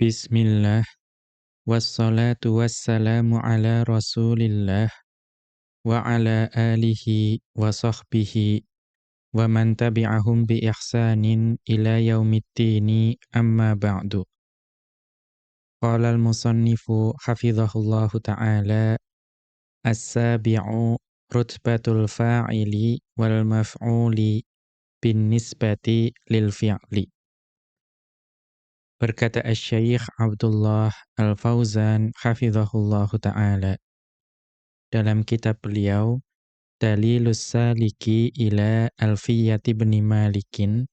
بسم الله والصلاة والسلام على رسول الله وعلى آله وصحبه ومن تبعهم بإحسان إلى يوم الدين أما بعد. قال المصنف حفظه الله تعالى السابع رتبة الفاعل والمفعول بالنسبة للفعل. Berkata Asy-Syaikh Abdullah Al-Fauzan hafizahullahu taala dalam kitab beliau Dalilus Saliki ila Alfiyati bin Malikin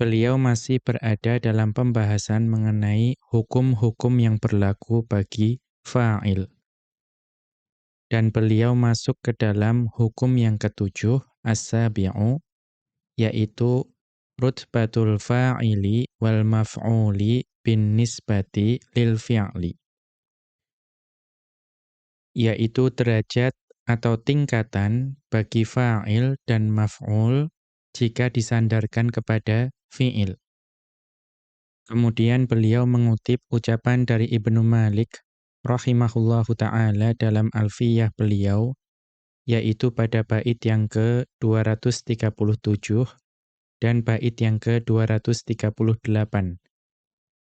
Beliau masih berada dalam pembahasan mengenai hukum-hukum yang berlaku bagi fa'il. Dan beliau masuk ke dalam hukum yang ketujuh, as-sabi'u, yaitu rutbatul fa'ili wal maf'uli bin nisbati lil fi'li yaitu derajat atau tingkatan bagi fa'il dan maf'ul jika disandarkan kepada fi'il. Kemudian beliau mengutip ucapan dari Ibnu Malik rahimahullahu taala dalam Alfiyah beliau yaitu pada bait yang ke-237 dan bait yang ke-238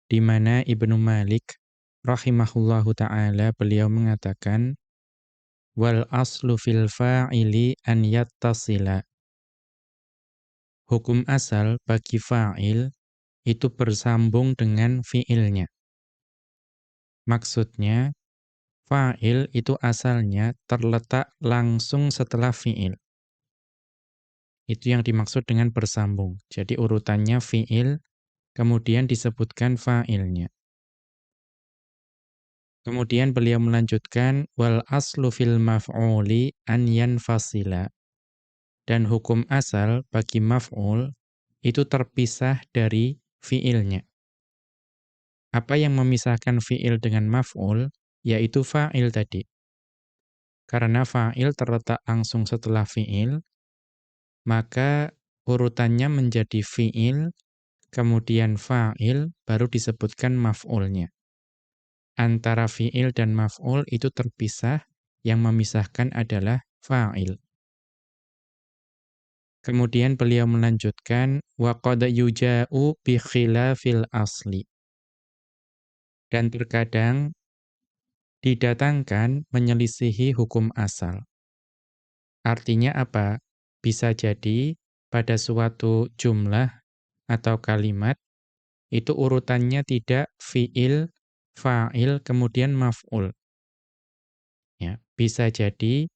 di mana Ibnu Malik rahimahullahu taala beliau mengatakan wal aslu fil fa'ili an yattasila. Hukum asal bagi fa'il itu bersambung dengan fiilnya. Maksudnya fa'il itu asalnya terletak langsung setelah fiil itu yang dimaksud dengan bersambung. Jadi urutannya fi'il, kemudian disebutkan fa'ilnya. Kemudian beliau melanjutkan wal aslu fil maf'uli an yanfasila. Dan hukum asal bagi maf'ul itu terpisah dari fi'ilnya. Apa yang memisahkan fi'il dengan maf'ul yaitu fa'il tadi. Karena fa'il terletak langsung setelah fi'il, maka urutannya menjadi fi'il, kemudian fa'il, baru disebutkan maf'ulnya. Antara fi'il dan maf'ul itu terpisah, yang memisahkan adalah fa'il. Kemudian beliau melanjutkan wa qad yuja'u bi khilafil asli. Dan terkadang didatangkan menyelisihi hukum asal. Artinya apa? Bisa jadi pada suatu jumlah atau kalimat itu urutannya tidak fiil, fa'il, kemudian maf'ul. Ya, bisa jadi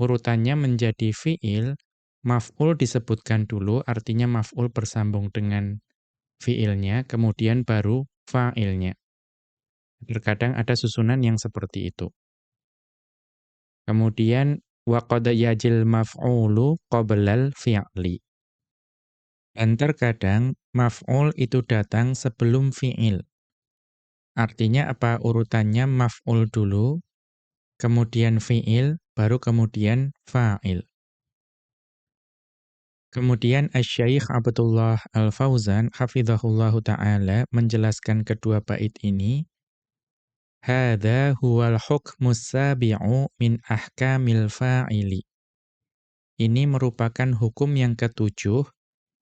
urutannya menjadi fiil, maf'ul disebutkan dulu, artinya maf'ul bersambung dengan fiilnya, kemudian baru fa'ilnya. Terkadang ada susunan yang seperti itu. Kemudian wa qad yajil maf'ulu qoblal fi'li. Dan terkadang maf'ul itu datang sebelum fi'il. Artinya apa urutannya maf'ul dulu, kemudian fi'il, baru kemudian fa'il. Kemudian Asy-Syaikh Abdullah Al-Fauzan hafizahullahu taala menjelaskan kedua bait ini Hada huwal hukmus sabi'u min ahkamil fa'ili. Ini merupakan hukum yang ketujuh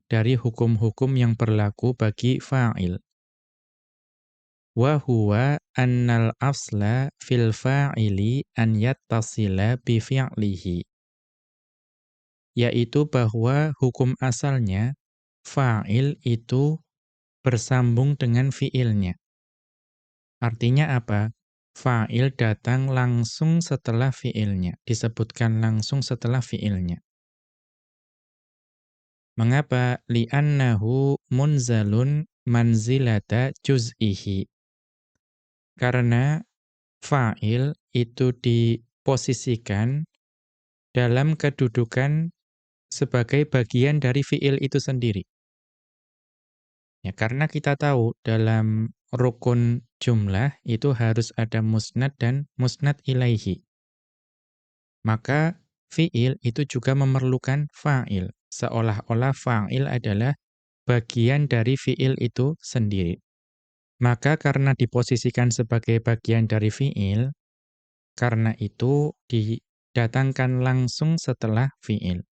dari hukum-hukum yang berlaku bagi fa'il. Wa huwa annal asla fil fa'ili an yattasila bi fi'lihi. Yaitu bahwa hukum asalnya fa'il itu bersambung dengan fi'ilnya. Artinya apa? Fa'il datang langsung setelah fi'ilnya. Disebutkan langsung setelah fi'ilnya. Mengapa? Li'annahu munzalun manzilata juz'ihi. Karena fa'il itu diposisikan dalam kedudukan sebagai bagian dari fi'il itu sendiri. Ya, karena kita tahu dalam rukun jumlah itu harus ada musnad dan musnad ilaihi. Maka fi'il itu juga memerlukan fa'il. Seolah-olah fa'il adalah bagian dari fi'il itu sendiri. Maka karena diposisikan sebagai bagian dari fi'il, karena itu didatangkan langsung setelah fi'il.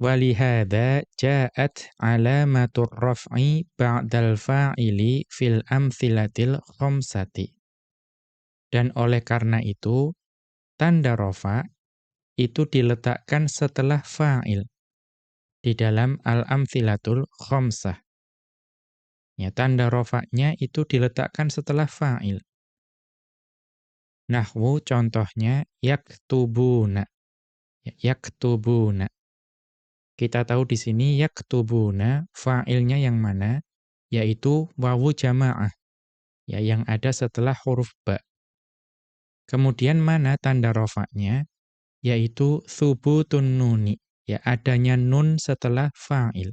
Walihada ja'at alamatur raf'i ba'dal fa'ili fil amthilatil khomsati. Dan oleh karena itu, tanda rofa itu diletakkan setelah fa'il di dalam al-amthilatul khomsah. Ya, tanda rofaknya itu diletakkan setelah fa'il. Nahwu contohnya yaktubuna. Ya, yaktubuna. Kita tahu di sini yaktubuna fa'ilnya yang mana? Yaitu wawu jama'ah. Ya, yang ada setelah huruf ba. Kemudian mana tanda rofaknya? Yaitu thubutun nuni. Ya, adanya nun setelah fa'il.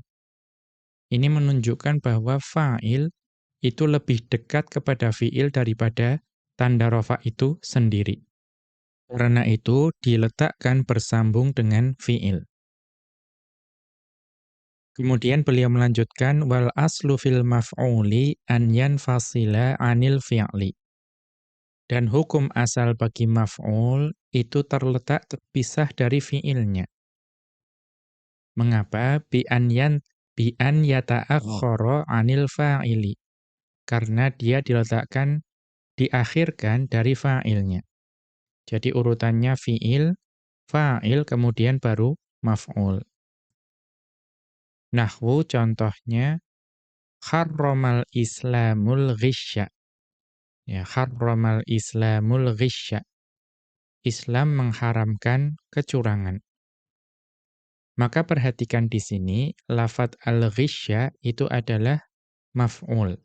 Ini menunjukkan bahwa fa'il itu lebih dekat kepada fi'il daripada tanda rofa itu sendiri. Karena itu diletakkan bersambung dengan fi'il. Kemudian beliau melanjutkan wal aslu fil maf'uli an yanfasila anil fi'li. Dan hukum asal bagi maf'ul itu terletak terpisah dari fi'ilnya. Mengapa? Bi an yan bi an yata'akhkhara 'anil fa'ili. Karena dia diletakkan diakhirkan dari fa'ilnya. Jadi urutannya fi'il, fa'il kemudian baru maf'ul. Nahwu contohnya harramal islamul ghisya. Ya, harramal islamul ghisya. Islam mengharamkan kecurangan. Maka perhatikan di sini, lafat al-ghisya itu adalah maf'ul.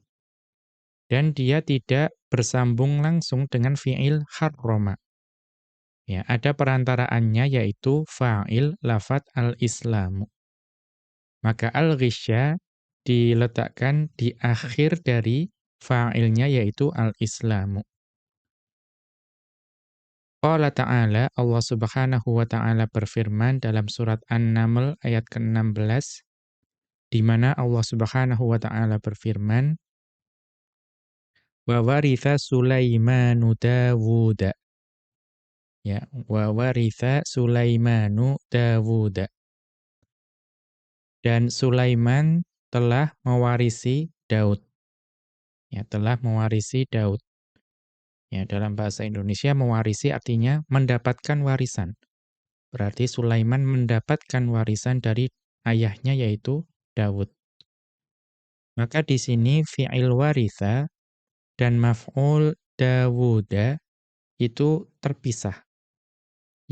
Dan dia tidak bersambung langsung dengan fi'il harroma. Ya, ada perantaraannya yaitu fa'il lafat al-islamu. Maka al-ghisya diletakkan di akhir dari fa'ilnya yaitu al-islamu. Qala ta'ala, Allah subhanahu wa ta'ala berfirman dalam surat An-Naml ayat ke-16, di mana Allah subhanahu wa ta'ala berfirman, Wa waritha Sulaimanu Dawuda. Ya, wa waritha Sulaimanu Dawuda. Dan Sulaiman telah mewarisi Daud. Ya, telah mewarisi Daud. Ya, dalam bahasa Indonesia mewarisi artinya mendapatkan warisan. Berarti Sulaiman mendapatkan warisan dari ayahnya yaitu Daud. Maka di sini fi'il waritha dan maf'ul Dawuda itu terpisah.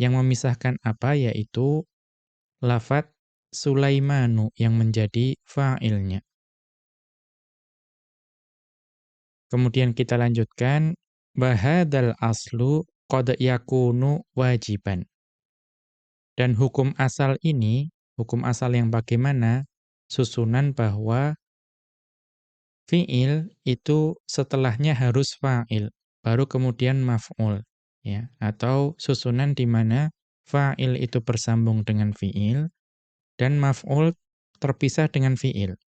Yang memisahkan apa yaitu lafat Sulaimanu yang menjadi fa'ilnya. Kemudian kita lanjutkan Bahadal aslu qad yakunu wajiban. Dan hukum asal ini, hukum asal yang bagaimana? Susunan bahwa fi'il itu setelahnya harus fa'il, baru kemudian maf'ul. ya Atau susunan di mana fa'il itu bersambung dengan fi'il, dan maf'ul terpisah dengan fi'il.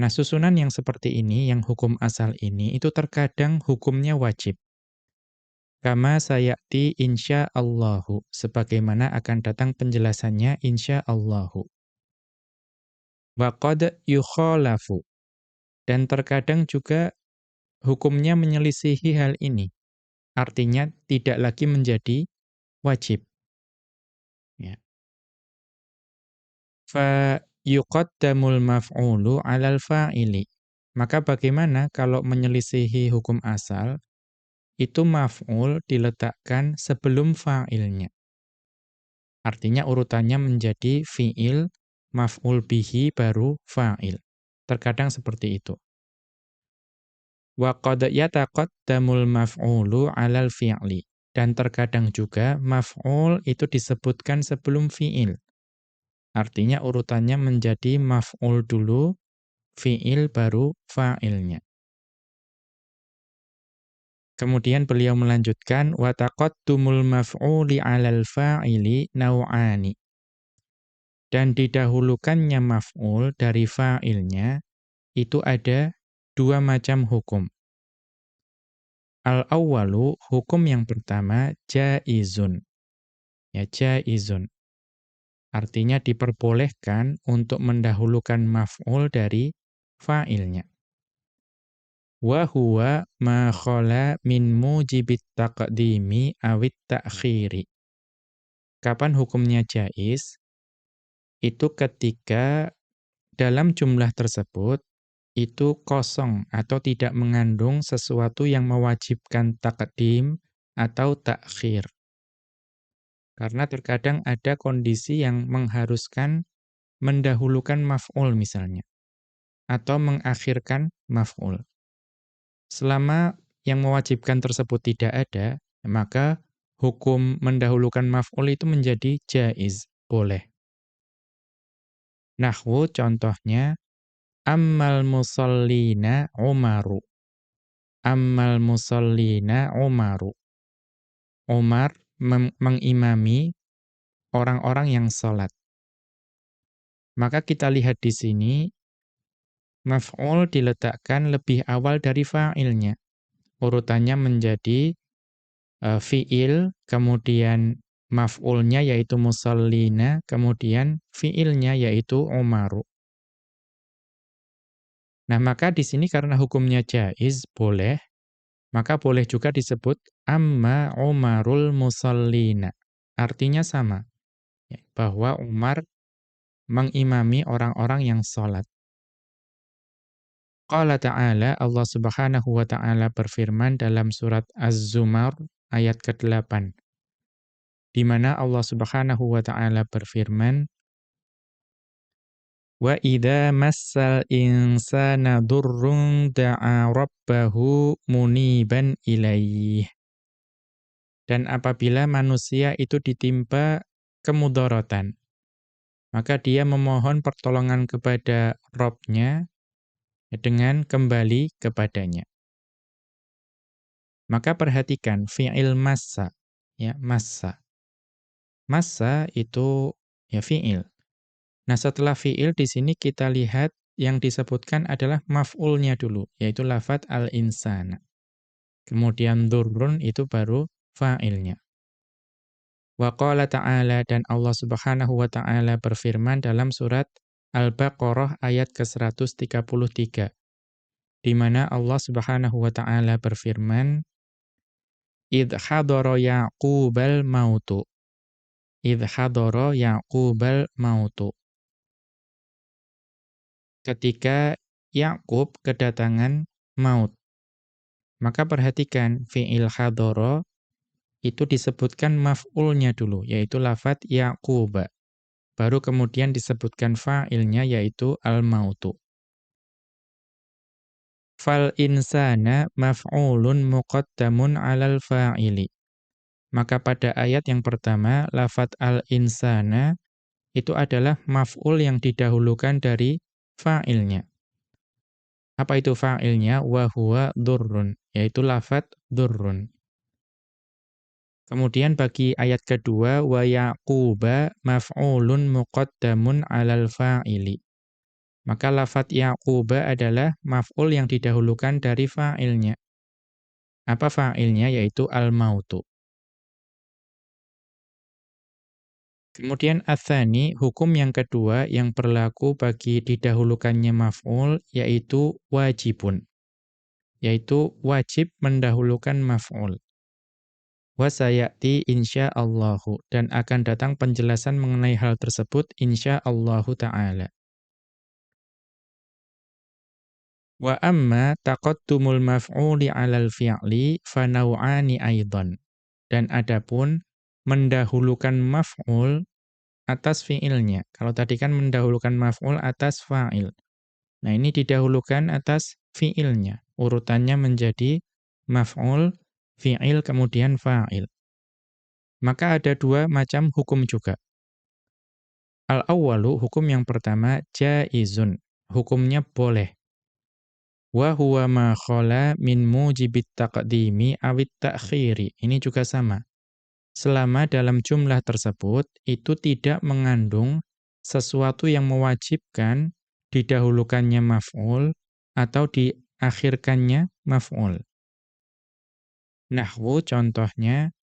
Nah, susunan yang seperti ini, yang hukum asal ini, itu terkadang hukumnya wajib. Kama sayati insya'allahu, sebagaimana akan datang penjelasannya insya'allahu. Wa qad yukhalafu. Dan terkadang juga hukumnya menyelisihi hal ini. Artinya tidak lagi menjadi wajib. Fa yuqaddamul maf'ulu 'alal fa'ili. Maka bagaimana kalau menyelisihi hukum asal itu maf'ul diletakkan sebelum fa'ilnya. Artinya urutannya menjadi fi'il, maf'ul bihi baru fa'il. Terkadang seperti itu. Wa qad yataqaddamul maf'ulu 'alal fi'li. Dan terkadang juga maf'ul itu disebutkan sebelum fi'il. Artinya urutannya menjadi maf'ul dulu, fi'il baru fa'ilnya. Kemudian beliau melanjutkan wa taqaddumul maf'uli 'alal fa'ili naw'ani. Dan didahulukannya maf'ul dari fa'ilnya itu ada dua macam hukum. Al-awwalu, hukum yang pertama, jaizun. Ya, jaizun. Artinya diperbolehkan untuk mendahulukan maf'ul dari fa'ilnya. Wa huwa ma khala min mujibit taqdimi awit ta'khiri. Kapan hukumnya jaiz? Itu ketika dalam jumlah tersebut itu kosong atau tidak mengandung sesuatu yang mewajibkan takdim atau takhir. Karena terkadang ada kondisi yang mengharuskan mendahulukan maf'ul misalnya. Atau mengakhirkan maf'ul. Selama yang mewajibkan tersebut tidak ada, maka hukum mendahulukan maf'ul itu menjadi jaiz, boleh. Nahwu contohnya, Ammal musallina Umaru. Ammal musallina Umaru. Umar mengimami orang-orang yang sholat. Maka kita lihat di sini, maf'ul diletakkan lebih awal dari fa'ilnya. Urutannya menjadi uh, fi'il, kemudian maf'ulnya yaitu musallina, kemudian fi'ilnya yaitu Umaru. Nah, maka di sini karena hukumnya jaiz, boleh, maka boleh juga disebut amma Umarul musallina. Artinya sama, ya, bahwa Umar mengimami orang-orang yang sholat. Qala ta'ala, Allah subhanahu wa ta'ala berfirman dalam surat Az-Zumar ayat ke-8. Di mana Allah subhanahu wa ta'ala berfirman, Wa idza massal insana durrun da'a rabbahu muniban ilaih. Dan apabila manusia itu ditimpa kemudaratan, maka dia memohon pertolongan kepada Robnya dengan kembali kepadanya. Maka perhatikan fi'il massa, ya massa. Massa itu ya fi'il. Nah, setelah fi'il di sini kita lihat yang disebutkan adalah maf'ulnya dulu, yaitu lafat al-insana. Kemudian durrun itu baru fa'ilnya. Wa qala ta'ala dan Allah Subhanahu wa taala berfirman dalam surat Al-Baqarah ayat ke-133. Di mana Allah Subhanahu wa taala berfirman, "Idh hadara Yaqubal mautu." Idh hadara Yaqubal mautu ketika Yakub kedatangan maut. Maka perhatikan fi'il hadoro itu disebutkan maf'ulnya dulu, yaitu lafat Yaquba. Baru kemudian disebutkan fa'ilnya yaitu al-mautu. Fal insana maf'ulun muqaddamun 'alal fa'ili. Maka pada ayat yang pertama, lafat al-insana itu adalah maf'ul yang didahulukan dari fa'ilnya. Apa itu fa'ilnya? Wa huwa durrun, yaitu lafat durrun. Kemudian bagi ayat kedua wa yaquba maf'ulun muqaddamun 'alal fa'ili. Maka lafat yaquba adalah maf'ul yang didahulukan dari fa'ilnya. Apa fa'ilnya? Yaitu al-mautu. Kemudian athani, hukum yang kedua yang berlaku bagi didahulukannya maf'ul, yaitu wajibun. Yaitu wajib mendahulukan maf'ul. Wasayati insya'allahu. Dan akan datang penjelasan mengenai hal tersebut insya'allahu ta'ala. Wa amma taqattumul maf'uli 'alal fi'li fanau'ani aidan. Dan adapun mendahulukan maf'ul atas fi'ilnya. Kalau tadi kan mendahulukan maf'ul atas fa'il. Nah, ini didahulukan atas fi'ilnya. Urutannya menjadi maf'ul, fi'il, kemudian fa'il. Maka ada dua macam hukum juga. Al-awwalu, hukum yang pertama, jaizun. Hukumnya boleh. Wa huwa ma khala min mujibit taqdimi awit ta'khiri. Ini juga sama selama dalam jumlah tersebut itu tidak mengandung sesuatu yang mewajibkan didahulukannya maf'ul atau di diakhirkannya maf'ul. Nahwu contohnya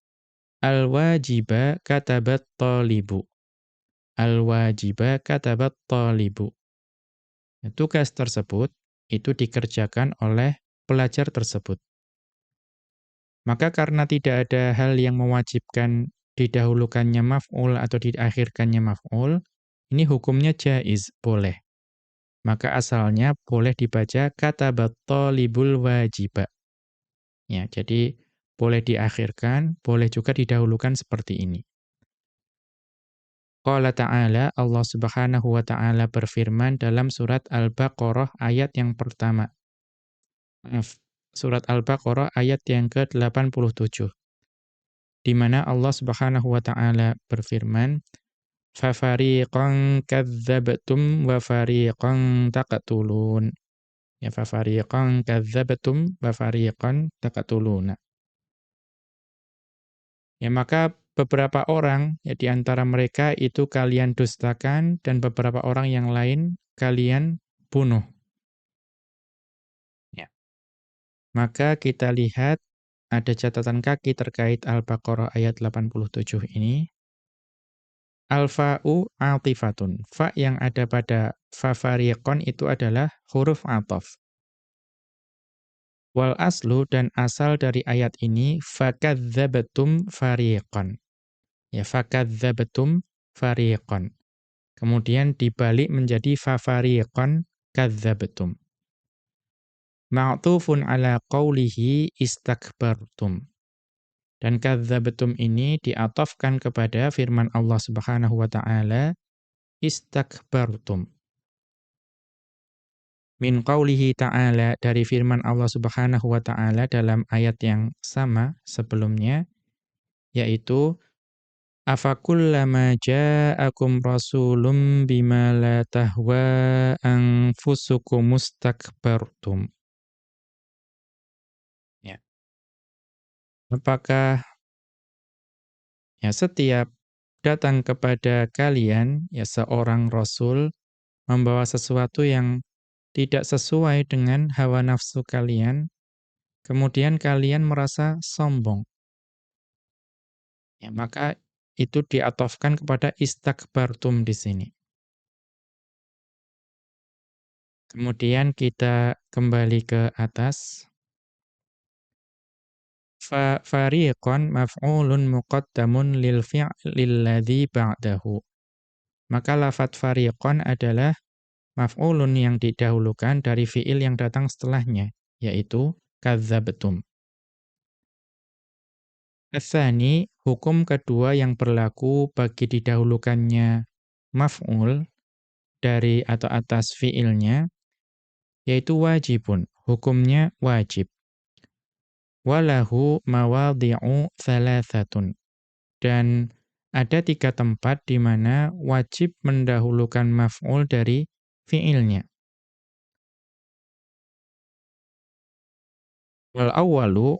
al-wajiba katabat talibu. Al-wajiba katabat talibu. Tugas tersebut itu dikerjakan oleh pelajar tersebut. Maka karena tidak ada hal yang mewajibkan didahulukannya maf'ul atau diakhirkannya maf'ul, ini hukumnya jaiz, boleh. Maka asalnya boleh dibaca katabat talibul wajiba. Ya, jadi boleh diakhirkan, boleh juga didahulukan seperti ini. Qala ta'ala, Allah subhanahu wa ta'ala berfirman dalam surat Al-Baqarah ayat yang pertama. Maaf, surat Al-Baqarah ayat yang ke-87. Di mana Allah subhanahu wa ta'ala berfirman, فَفَرِيقًا كَذَّبْتُمْ وَفَرِيقًا تَقْتُلُونَ Ya, فَفَرِيقًا كَذَّبْتُمْ وَفَرِيقًا تَقْتُلُونَ Ya, maka beberapa orang ya di antara mereka itu kalian dustakan dan beberapa orang yang lain kalian bunuh. Ya. Maka kita lihat ada catatan kaki terkait Al-Baqarah ayat 87 ini. Al-fa'u atifatun. Fa yang ada pada fa itu adalah huruf atof. Wal aslu dan asal dari ayat ini fakadzabatum fariqon. Ya fakadzabatum fariqon. Kemudian dibalik menjadi fafariqon kadzabatum. Ma'tufun ala qawlihi istakbartum. Dan kadzabatum ini diatofkan kepada firman Allah Subhanahu wa taala istakbartum. Min qawlihi ta'ala dari firman Allah Subhanahu wa taala dalam ayat yang sama sebelumnya yaitu Afakullama ja'akum rasulun bima la tahwa anfusukum mustakbartum. Ya. Apakah ya setiap datang kepada kalian ya seorang rasul membawa sesuatu yang tidak sesuai dengan hawa nafsu kalian, kemudian kalian merasa sombong. Ya, maka itu diatofkan kepada istakbartum di sini. Kemudian kita kembali ke atas. Fa fariqan maf'ulun muqaddamun lil fi'lil ladzi ba'dahu. Maka lafat fariqan adalah maf'ulun yang didahulukan dari fi'il yang datang setelahnya, yaitu kadzabtum. Asani, hukum kedua yang berlaku bagi didahulukannya maf'ul dari atau atas fi'ilnya, yaitu wajibun, hukumnya wajib. Walahu mawadhi'u thalathatun. Dan ada tiga tempat di mana wajib mendahulukan maf'ul dari fi'ilnya. Wal awwalu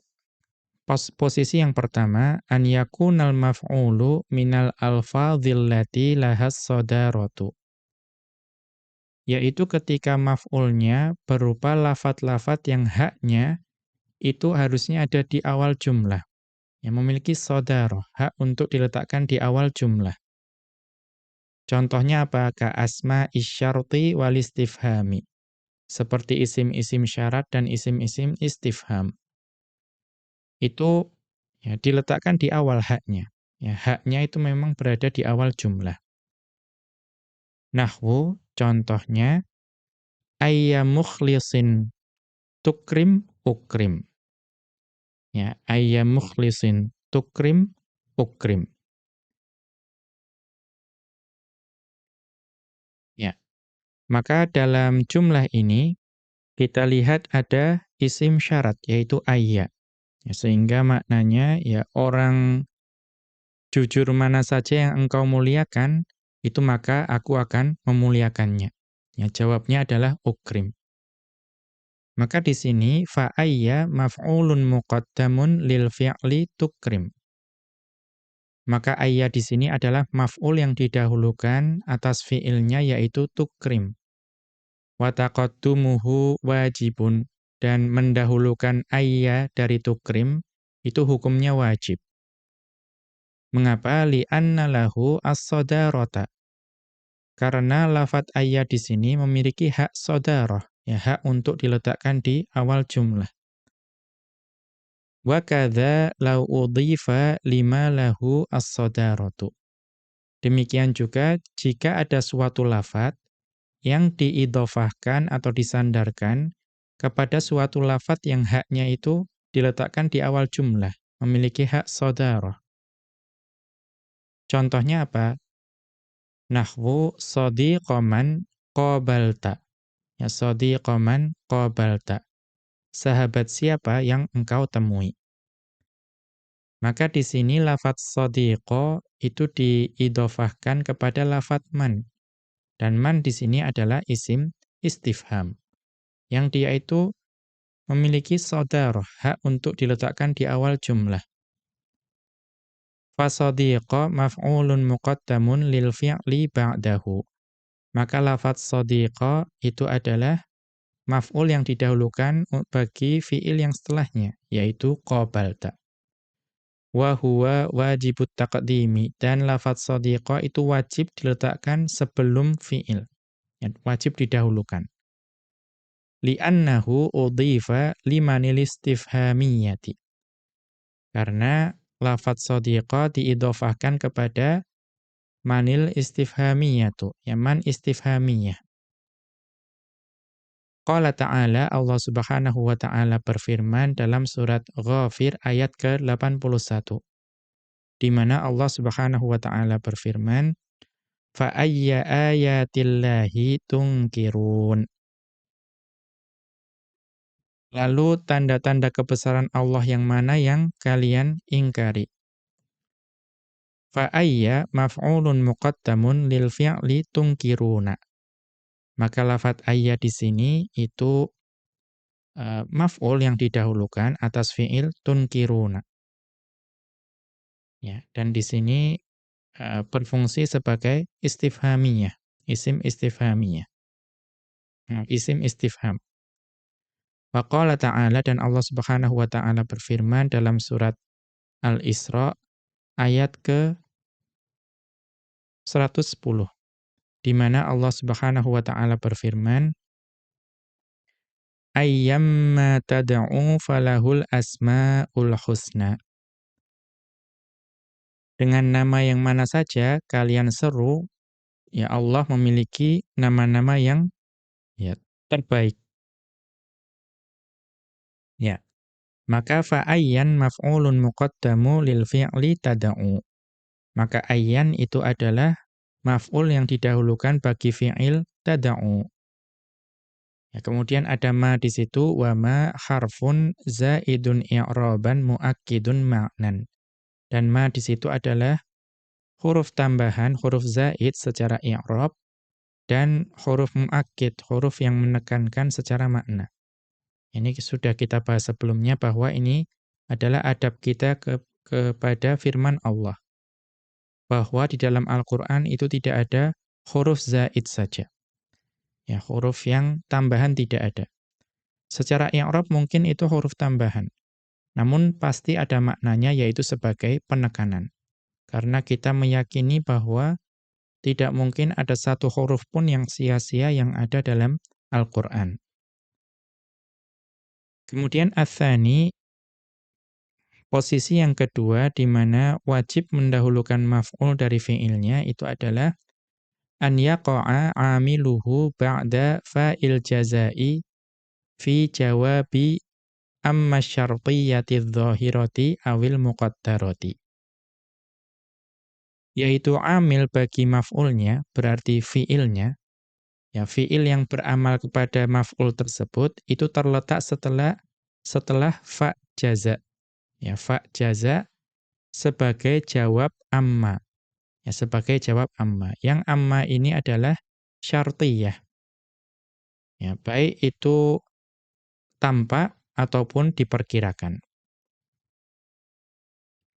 Pos posisi yang pertama, an yakunal maf'ulu minal alfadhil lati lahas sodaratu. Yaitu ketika maf'ulnya berupa lafat-lafat yang haknya itu harusnya ada di awal jumlah. Yang memiliki sodaroh, hak untuk diletakkan di awal jumlah. Contohnya apa? Ka asma isyarti wal istifhami. Seperti isim-isim syarat dan isim-isim istifham itu ya diletakkan di awal haknya. Ya, haknya itu memang berada di awal jumlah. Nahwu contohnya ayyamukhlisin tukrim ukrim. Ya, ayyamukhlisin tukrim ukrim. Maka dalam jumlah ini kita lihat ada isim syarat yaitu ayya. Ya, sehingga maknanya ya orang jujur mana saja yang engkau muliakan, itu maka aku akan memuliakannya. Ya, jawabnya adalah ukrim. Maka di sini fa'ayya maf'ulun muqaddamun lil fi'li tukrim. Maka ayya di sini adalah maf'ul yang didahulukan atas fi'ilnya yaitu tukrim. Wa taqaddumuhu wajibun dan mendahulukan ayya dari tukrim itu hukumnya wajib. Mengapa? Li'anna lahu as-sodarota. Karena lafat ayya di sini memiliki hak sodaroh, ya hak untuk diletakkan di awal jumlah. Wa kadza law udhifa lima lahu as-sodarotu. Demikian juga jika ada suatu lafat yang diidofahkan atau disandarkan kepada suatu lafat yang haknya itu diletakkan di awal jumlah, memiliki hak saudara. Contohnya apa? Nahwu sadiqaman qabalta. Ya sadiqaman qabalta. Sahabat siapa yang engkau temui? Maka di sini lafat sadiqo itu diidofahkan kepada lafat man. Dan man di sini adalah isim istifham. Yang dia itu memiliki saudara, hak untuk diletakkan di awal jumlah. Fasadiqa maf'ulun muqaddamun lil fi'li ba'dahu. Maka lafat sadiqa itu adalah maf'ul yang didahulukan bagi fi'il yang setelahnya, yaitu qabalta wa huwa wajibut taqdimi dan lafaz sadiqa itu wajib diletakkan sebelum fiil. Wajib didahulukan. Li'annahu udhifa limanil istifhamiyati. Karena lafaz sadiqa diidhofahkan kepada manil istifhamiyatu, ya man istifhamiyah. Qala ta'ala Allah Subhanahu wa taala berfirman dalam surat Ghafir ayat ke-81. Di mana Allah Subhanahu wa taala berfirman fa ayya ayatillahi tungkirun Lalu tanda-tanda kebesaran Allah yang mana yang kalian ingkari? Fa ayya maf'ulun muqaddamun lil fi'li tungkiruna maka lafat ayya di sini itu uh, maf'ul yang didahulukan atas fi'il tunkiruna. Ya, dan di sini uh, berfungsi sebagai istifhamiyah, isim istifhamiyah. Nah, isim istifham. Wa qala ta'ala dan Allah Subhanahu wa taala berfirman dalam surat Al-Isra ayat ke 110 di mana Allah Subhanahu wa taala berfirman ayyamma tad'u falahul asmaul husna. Dengan nama yang mana saja kalian seru ya Allah memiliki nama-nama yang ya terbaik. Ya maka fa ayyan maf'ulun muqaddamu lil fi'li tad'u. Maka ayyan itu adalah maf'ul yang didahulukan bagi fi'il tada'u. Ya, kemudian ada ma di situ wa ma harfun zaidun i'raban muakkidun ma'nan. Dan ma di situ adalah huruf tambahan, huruf zaid secara i'rab dan huruf muakkid, huruf yang menekankan secara makna. Ini sudah kita bahas sebelumnya bahwa ini adalah adab kita ke, kepada firman Allah bahwa di dalam Al-Quran itu tidak ada huruf zaid saja. Ya, huruf yang tambahan tidak ada. Secara i'rab mungkin itu huruf tambahan. Namun pasti ada maknanya yaitu sebagai penekanan. Karena kita meyakini bahwa tidak mungkin ada satu huruf pun yang sia-sia yang ada dalam Al-Quran. Kemudian athani Posisi yang kedua di mana wajib mendahulukan maf'ul dari fi'ilnya itu adalah an yaqa'a 'amiluhu ba'da fa'il jazai fi jawabi amma syartiyyati dhahirati awil muqaddarati. Yaitu amil bagi maf'ulnya, berarti fi'ilnya, ya fi'il yang beramal kepada maf'ul tersebut itu terletak setelah setelah fa jaza Ya, fa jaza sebagai jawab amma. Ya, sebagai jawab amma. Yang amma ini adalah syartiyah. Ya, baik itu tampak ataupun diperkirakan.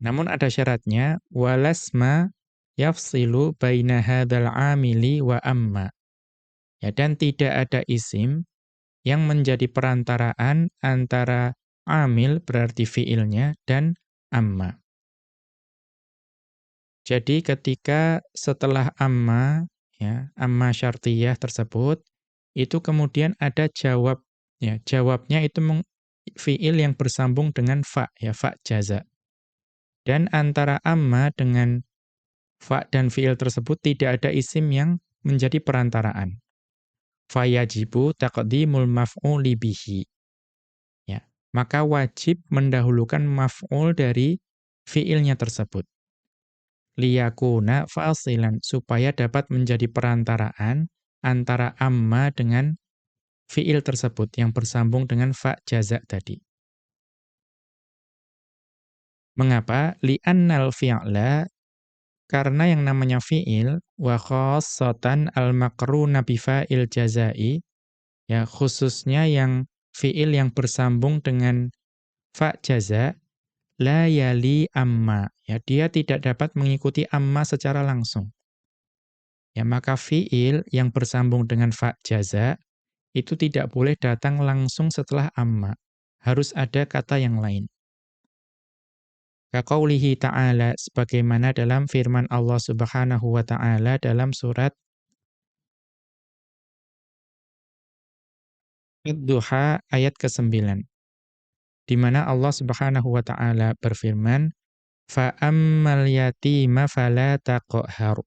Namun ada syaratnya walasma yafsilu baina hadzal amili wa amma. Ya dan tidak ada isim yang menjadi perantaraan antara amil berarti fiilnya dan amma. Jadi ketika setelah amma ya, amma syartiyah tersebut itu kemudian ada jawab ya, jawabnya itu fiil yang bersambung dengan fa ya, fa jaza. Dan antara amma dengan fa dan fiil tersebut tidak ada isim yang menjadi perantaraan. Fayajibu taqdimul maf'uli bihi. Maka wajib mendahulukan maf'ul dari fiilnya tersebut liyakuna fasilan supaya dapat menjadi perantaraan antara amma dengan fiil tersebut yang bersambung dengan fa jaza tadi. Mengapa? Li'annal fi'la karena yang namanya fi'il wa khassatan al-maqruna bi fa'il jazai ya khususnya yang fi'il yang bersambung dengan fa jaza la yali amma. Ya, dia tidak dapat mengikuti amma secara langsung. Ya, maka fiil yang bersambung dengan fa jaza itu tidak boleh datang langsung setelah amma. Harus ada kata yang lain. Kaqaulihi ta'ala sebagaimana dalam firman Allah Subhanahu wa taala dalam surat Ad-Duha ayat ke-9 di mana Allah Subhanahu wa taala berfirman, "Fa ammal yatima fala taqhar."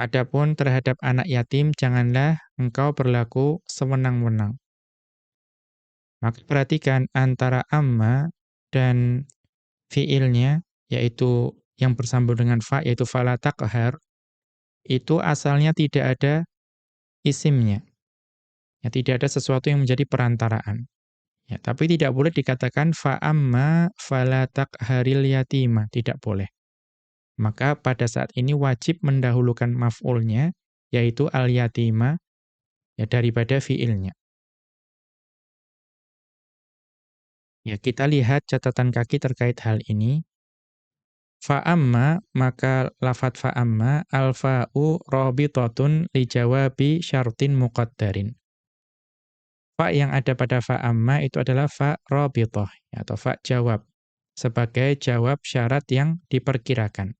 Adapun terhadap anak yatim janganlah engkau berlaku sewenang-wenang. Maka perhatikan antara amma dan fiilnya yaitu yang bersambung dengan fa yaitu fala taqhar itu asalnya tidak ada isimnya. Ya tidak ada sesuatu yang menjadi perantaraan. Ya, tapi tidak boleh dikatakan fa'amma falatak haril yatima, tidak boleh. Maka pada saat ini wajib mendahulukan maf'ulnya, yaitu al-yatima, ya daripada fi'ilnya. Ya, kita lihat catatan kaki terkait hal ini. Fa'amma, maka lafat fa'amma, al-fa'u robitatun li jawabi syartin muqaddarin. Fa yang ada pada fa amma itu adalah fa rabithah atau fa jawab sebagai jawab syarat yang diperkirakan.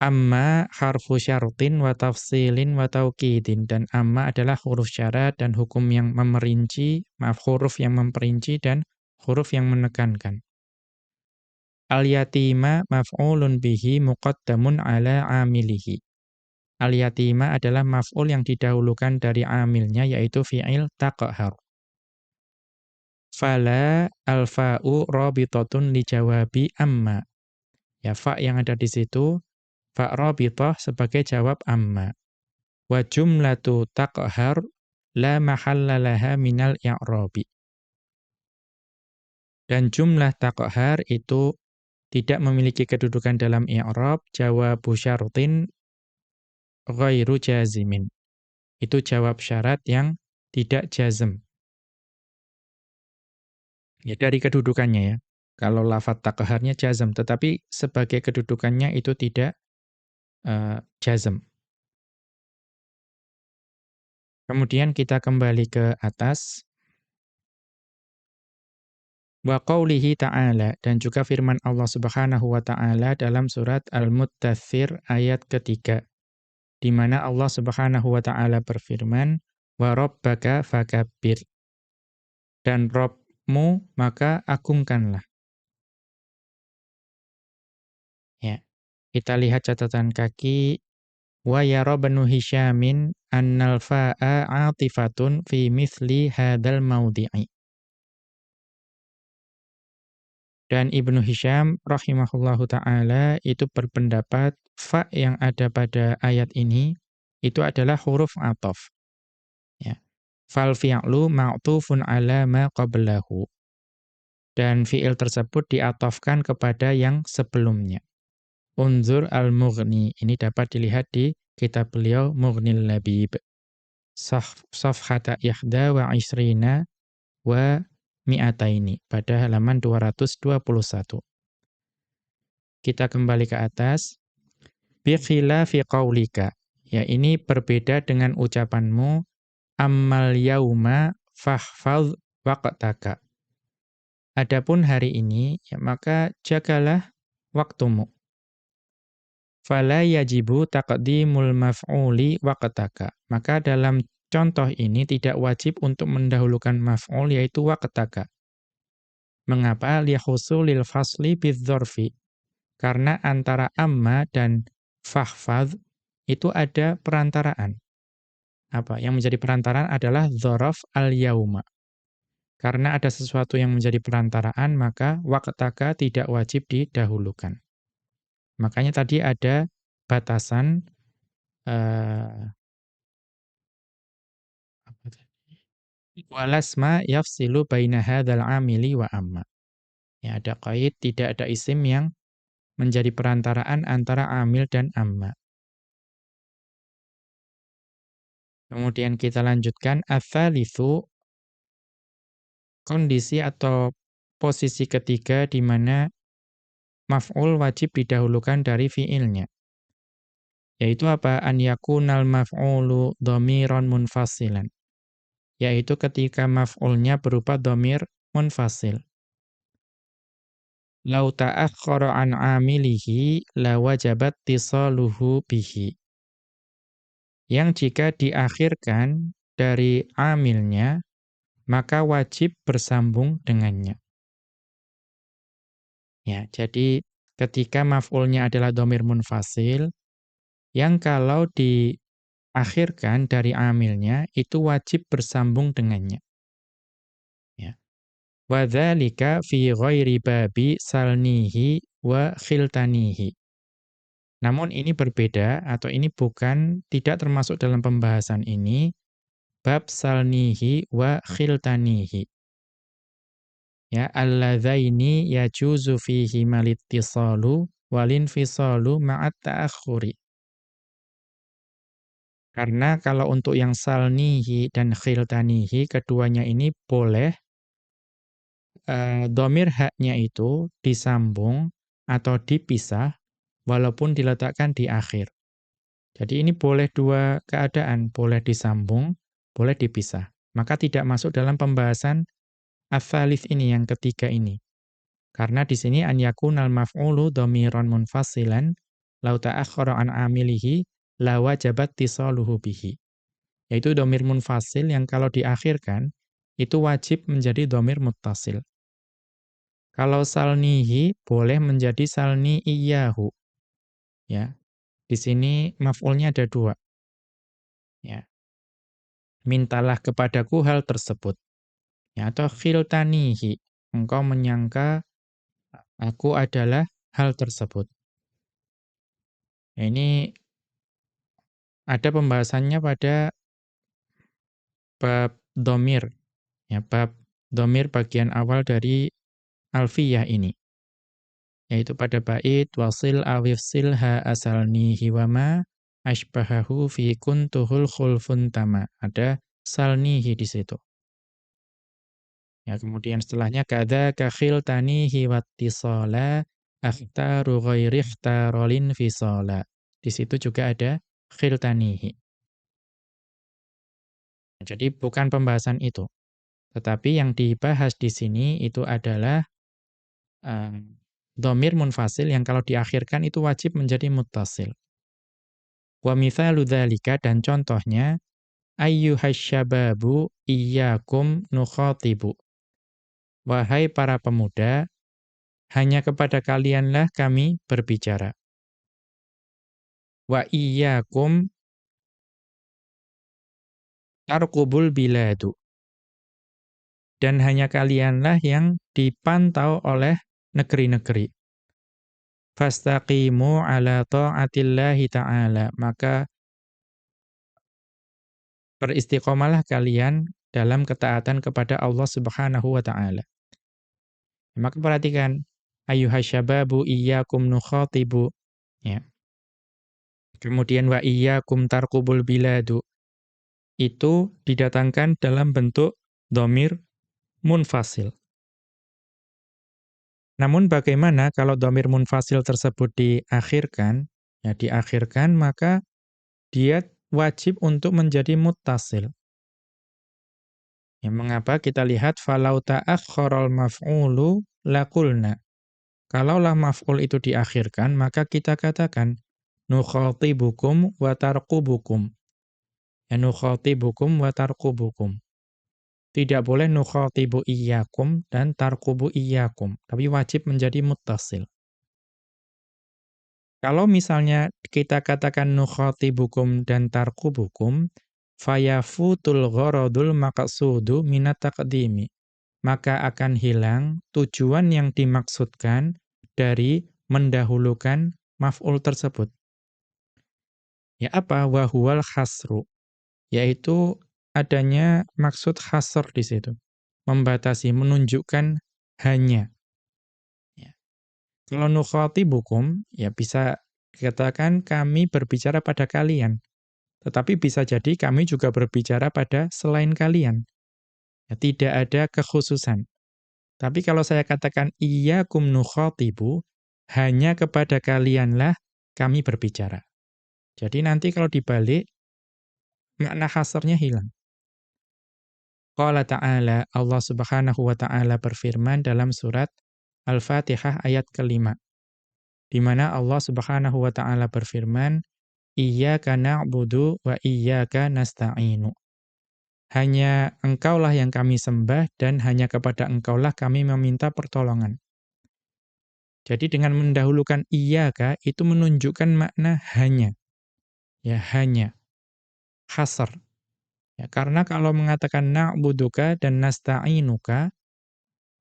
Amma harfu syartin wa tafsilin wa taukidin dan amma adalah huruf syarat dan hukum yang memerinci, maaf huruf yang memperinci dan huruf yang menekankan. Al-yatima maf'ulun bihi muqaddamun ala amilihi. Al-yatima adalah maf'ul yang didahulukan dari amilnya yaitu fi'il taqhar. Fala al-fa'u rabitatun li jawabi amma. Ya fa yang ada di situ fa rabitah sebagai jawab amma. Wa jumlatu taqhar la mahalla laha minal i'rabi. Dan jumlah taqhar itu tidak memiliki kedudukan dalam i'rab, jawabu syartin ghairu jazimin. Itu jawab syarat yang tidak jazm. Ya dari kedudukannya ya. Kalau lafat taqharnya jazm, tetapi sebagai kedudukannya itu tidak uh, jazm. Kemudian kita kembali ke atas. Wa qawlihi ta'ala dan juga firman Allah Subhanahu wa taala dalam surat Al-Muttatsir ayat ketiga di mana Allah Subhanahu wa taala berfirman, "Wa rabbaka fakabbir." Dan Rabbmu maka agungkanlah. Ya. Kita lihat catatan kaki wa yara Hisyamin annal fa'a 'atifatun fi mithli hadzal maudhi'i. Dan Ibnu Hisham rahimahullahu taala itu berpendapat fa yang ada pada ayat ini itu adalah huruf ataf. Ya. Fal fi'lu ma'tufun ala ma qablahu. Dan fi'il tersebut diatofkan kepada yang sebelumnya. Unzur al-Mughni. Ini dapat dilihat di kitab beliau Mughnil Labib. Safhata ihda wa isrina wa mi'ataini pada halaman 221. Kita kembali ke atas. Bi khilafi qaulika. Ya, ini berbeda dengan ucapanmu ammal yauma fahfaz waqtaka. Adapun hari ini, ya maka jagalah waktumu. Fala yajibu taqdimul maf'uli waqtaka. Maka dalam contoh ini tidak wajib untuk mendahulukan maf'ul yaitu waqtaka. Mengapa? Lihusulil fasli bidzorfi. Karena antara amma dan fahfaz itu ada perantaraan. Apa? Yang menjadi perantaraan adalah dzaraf al-yauma. Karena ada sesuatu yang menjadi perantaraan, maka waqtaka tidak wajib didahulukan. Makanya tadi ada batasan uh, walasma yafsilu baina hadzal amili wa amma. Ya, ada kait, tidak ada isim yang menjadi perantaraan antara amil dan amma. Kemudian kita lanjutkan ats-tsalitsu kondisi atau posisi ketiga di mana maf'ul wajib didahulukan dari fi'ilnya. Yaitu apa? An yakunal maf'ulu dhamiran munfasilan. Yaitu ketika maf'ulnya berupa dhamir munfasil. Lau ta'akhkhara an amilihi la wajabat tisaluhu bihi yang jika diakhirkan dari amilnya, maka wajib bersambung dengannya. Ya, jadi ketika maf'ulnya adalah domir munfasil, yang kalau diakhirkan dari amilnya, itu wajib bersambung dengannya. Ya. Wadzalika fi ghairi babi salnihi wa khiltanihi. Namun ini berbeda atau ini bukan tidak termasuk dalam pembahasan ini bab salnihi wa khiltanihi. Ya alladzaini yajuzu fihi malittisalu walinfisalu ma'at ta'akhuri. Karena kalau untuk yang salnihi dan khiltanihi keduanya ini boleh uh, domir haknya itu disambung atau dipisah walaupun diletakkan di akhir. Jadi ini boleh dua keadaan, boleh disambung, boleh dipisah. Maka tidak masuk dalam pembahasan afalis ini yang ketiga ini. Karena di sini an yakunal maf'ulu dhamiran munfasilan law ta'akhkhara an amilihi la wajabat tisaluhu bihi. Yaitu dhamir munfasil yang kalau diakhirkan itu wajib menjadi dhamir muttasil. Kalau salnihi boleh menjadi salni iyahu. Ya. Di sini maf'ulnya ada dua. Ya. Mintalah kepadaku hal tersebut. Ya, atau khiltanihi. Engkau menyangka aku adalah hal tersebut. Ya, ini ada pembahasannya pada bab domir. Ya, bab domir bagian awal dari alfiyah ini yaitu pada bait wasil awifsilha asalnihi wama ashbahahu fi kuntuhul khulfun tama. Ada salnihi di situ. Ya, kemudian setelahnya kada kakhil tanihi wattisala akhtaru ghairi ikhtarolin fisala. Di situ juga ada khiltanihi. Jadi bukan pembahasan itu. Tetapi yang dibahas di sini itu adalah Domir munfasil yang kalau diakhirkan itu wajib menjadi muttasil. Wa mithalu dzalika dan contohnya ayyuhasyababu iyyakum nukhatibu. Wahai para pemuda, hanya kepada kalianlah kami berbicara. Wa iyyakum tarqubul biladu. Dan hanya kalianlah yang dipantau oleh negeri-negeri. Fastaqimu ala ta'atillahi ta'ala. Maka beristiqomalah kalian dalam ketaatan kepada Allah Subhanahu wa taala. Maka perhatikan ayyuhasyababu iyyakum nukhatibu ya. Kemudian wa iyyakum tarqubul biladu. Itu didatangkan dalam bentuk domir munfasil. Namun bagaimana kalau domir munfasil tersebut diakhirkan? Ya diakhirkan maka dia wajib untuk menjadi muttasil. Ya, mengapa kita lihat falau ta'akhkharal maf'ulu laqulna. Kalaulah maf'ul itu diakhirkan, maka kita katakan nukhatibukum wa tarqubukum. Ya nukhatibukum wa tarqubukum. Tidak boleh nukhatibu iyyakum dan tarqubu iyyakum, tapi wajib menjadi muttasil. Kalau misalnya kita katakan nukhatibukum dan tarqubukum, fayafutul gharadul maqsudu minat taqdimi. Maka akan hilang tujuan yang dimaksudkan dari mendahulukan maf'ul tersebut. Ya apa? Wahuwal khasru. Yaitu adanya maksud khasr di situ. Membatasi, menunjukkan hanya. Ya. Kalau nukhatibukum, ya bisa katakan kami berbicara pada kalian. Tetapi bisa jadi kami juga berbicara pada selain kalian. Ya, tidak ada kekhususan. Tapi kalau saya katakan iya kum nukhatibu, hanya kepada kalianlah kami berbicara. Jadi nanti kalau dibalik, makna khasarnya hilang. Qala ta'ala, Allah subhanahu wa ta'ala berfirman dalam surat Al-Fatihah ayat kelima. Di mana Allah subhanahu wa ta'ala berfirman, Iyyaka na'budu wa iyyaka nasta'inu. Hanya engkaulah yang kami sembah dan hanya kepada engkaulah kami meminta pertolongan. Jadi dengan mendahulukan iyyaka itu menunjukkan makna hanya. Ya hanya. Hasar. Ya, karena kalau mengatakan na'buduka dan nasta'inuka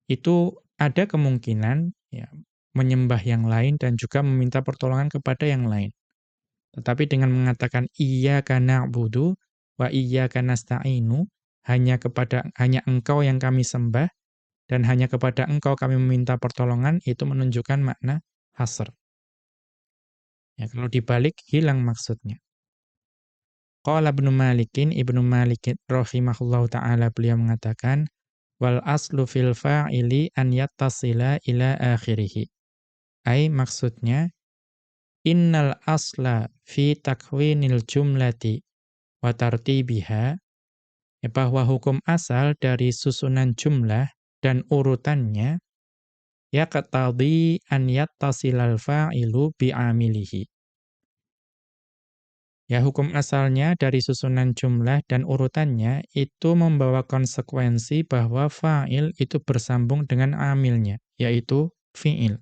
itu ada kemungkinan ya, menyembah yang lain dan juga meminta pertolongan kepada yang lain. Tetapi dengan mengatakan iyyaka na'budu wa iyyaka nasta'inu, hanya kepada hanya engkau yang kami sembah dan hanya kepada engkau kami meminta pertolongan itu menunjukkan makna hasr. Ya, kalau dibalik hilang maksudnya. Qala Ibnu Malikin, Ibnu Malik rahimahullahu taala beliau mengatakan wal aslu fil fa'ili an yattasila ila akhirih. Ai maksudnya innal asla fi takwinil jumlati wa tartibiha ya bahwa hukum asal dari susunan jumlah dan urutannya ya qatadi an yattasilal fa'ilu bi'amilihi Ya hukum asalnya dari susunan jumlah dan urutannya itu membawa konsekuensi bahwa fa'il itu bersambung dengan amilnya, yaitu fi'il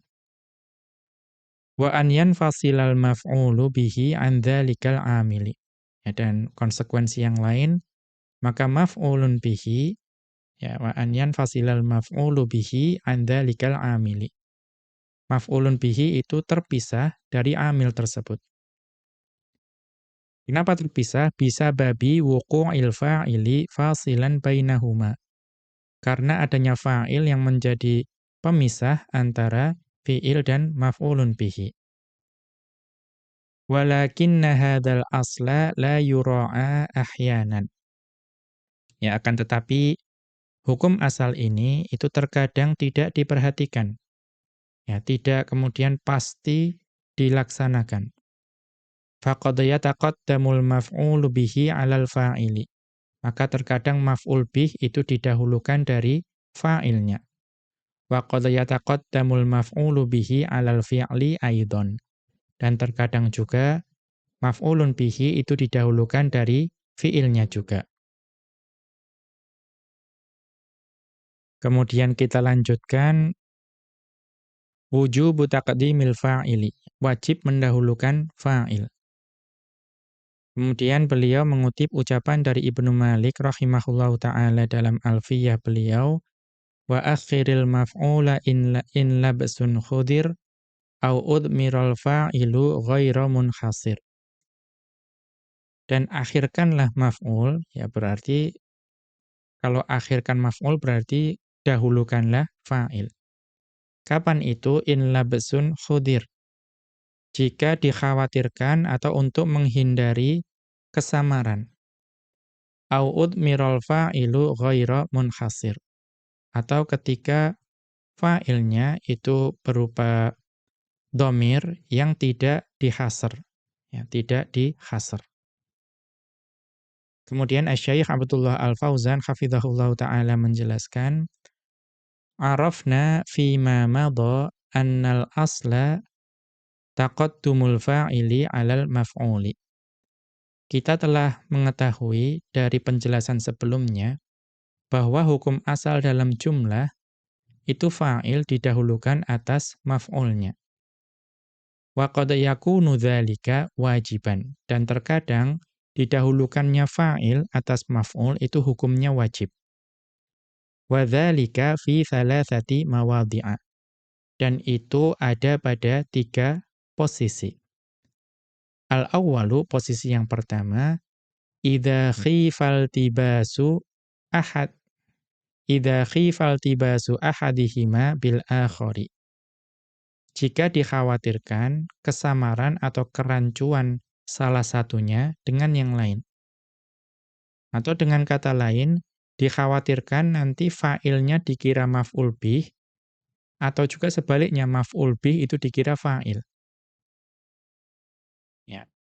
wa an yanfasilal maf'ulu bihi an dzalikal amili. Ya, dan konsekuensi yang lain maka maf'ulun bihi ya wa an yanfasilal maf'ulu bihi an dzalikal amili. Maf'ulun bihi itu terpisah dari amil tersebut. Kenapa terpisah? Bisa babi wuqu'il fa'ili fasilan bainahuma. Karena adanya fa'il yang menjadi pemisah antara fi'il dan maf'ulun bihi. Walakinna hadzal asla la yura'a ahyanan. Ya akan tetapi hukum asal ini itu terkadang tidak diperhatikan. Ya, tidak kemudian pasti dilaksanakan. Faqad yataqaddamul maf'ulu bihi 'alal fa'ili. Maka terkadang maf'ul bih itu didahulukan dari fa'ilnya wa qad yataqaddamul maf'ulu bihi 'alal fi'li aidon. Dan terkadang juga maf'ulun bihi itu didahulukan dari fi'ilnya juga. Kemudian kita lanjutkan wujubu taqdimil fa'ili, wajib mendahulukan fa'il. Kemudian beliau mengutip ucapan dari Ibnu Malik rahimahullahu taala dalam Alfiyah beliau wa akhiril maf'ula in, la, in labsun khudir au udmiral fa'ilu ghaira munhasir. Dan akhirkanlah maf'ul, ya berarti kalau akhirkan maf'ul berarti dahulukanlah fa'il. Kapan itu in labsun khudir? Jika dikhawatirkan atau untuk menghindari kesamaran. Au udmiral fa'ilu ghaira munhasir atau ketika fa'ilnya itu berupa domir yang tidak dihasr, ya, tidak dihasr. Kemudian Asy-Syaikh Abdullah Al-Fauzan hafizahullah taala menjelaskan Arafna fi ma madha annal asla taqaddumul fa'ili 'alal maf'uli. Kita telah mengetahui dari penjelasan sebelumnya bahwa hukum asal dalam jumlah itu fa'il didahulukan atas maf'ulnya. Wa qad yakunu wajiban dan terkadang didahulukannya fa'il atas maf'ul itu hukumnya wajib. Wa dzalika fi thalathati mawadhi'a. Dan itu ada pada tiga posisi. Al-awwalu posisi yang pertama, idza khifal tibasu ahad idza khifal tibasu ahadihima bil akhari. Jika dikhawatirkan kesamaran atau kerancuan salah satunya dengan yang lain. Atau dengan kata lain, dikhawatirkan nanti fa'ilnya dikira maf'ul bih, atau juga sebaliknya maf'ul bih itu dikira fa'il.